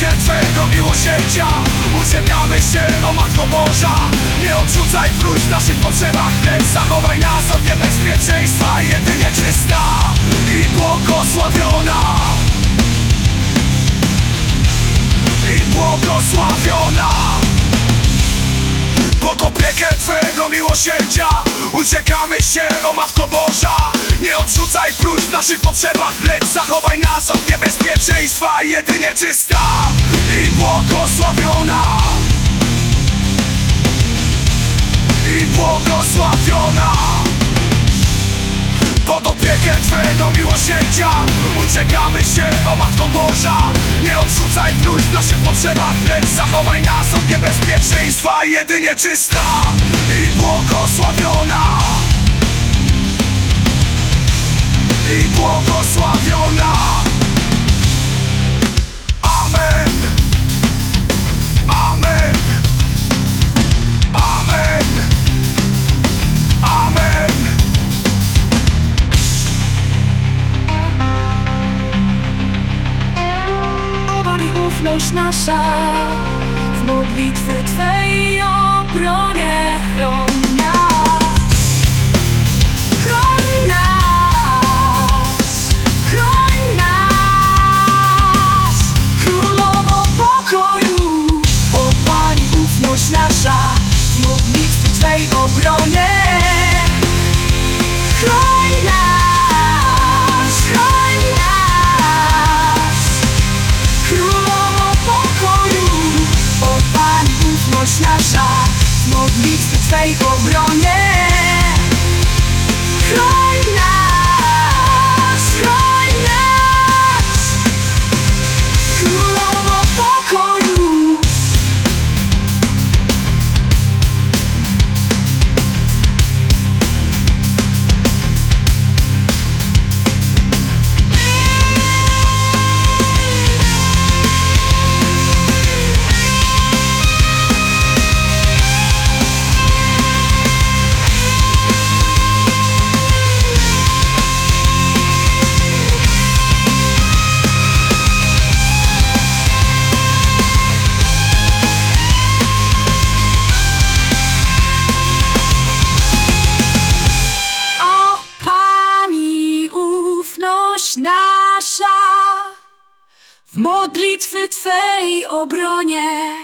opiekę Twojego miłosierdzia. Uziemiamy się, o Matko Boża. Nie odrzucaj próśb w naszych potrzebach Lecz zachowaj nas od niebezpieczeństwa. Jedynie czysta i błogosławiona. I błogosławiona. Pod opiekę Twojego miłosierdzia. Uciekamy się, o Matko Boża. Nie odrzucaj próśb w naszych potrzebach. Lecz zachowaj nas od niebezpieczeństwa Jedynie czysta i błogosławiona. I błogosławiona. Pod opiekę Twojego miłosierdzia Uciekamy się, o Matko Boża. Nie odrzucaj próśb w naszych potrzebach Lecz zachowaj nas od niebezpieczeństwa Jedynie czysta i błogosławiona Ufność nasza W modlitwy Twej Twej obronie nasza W modlitwy Twej obronie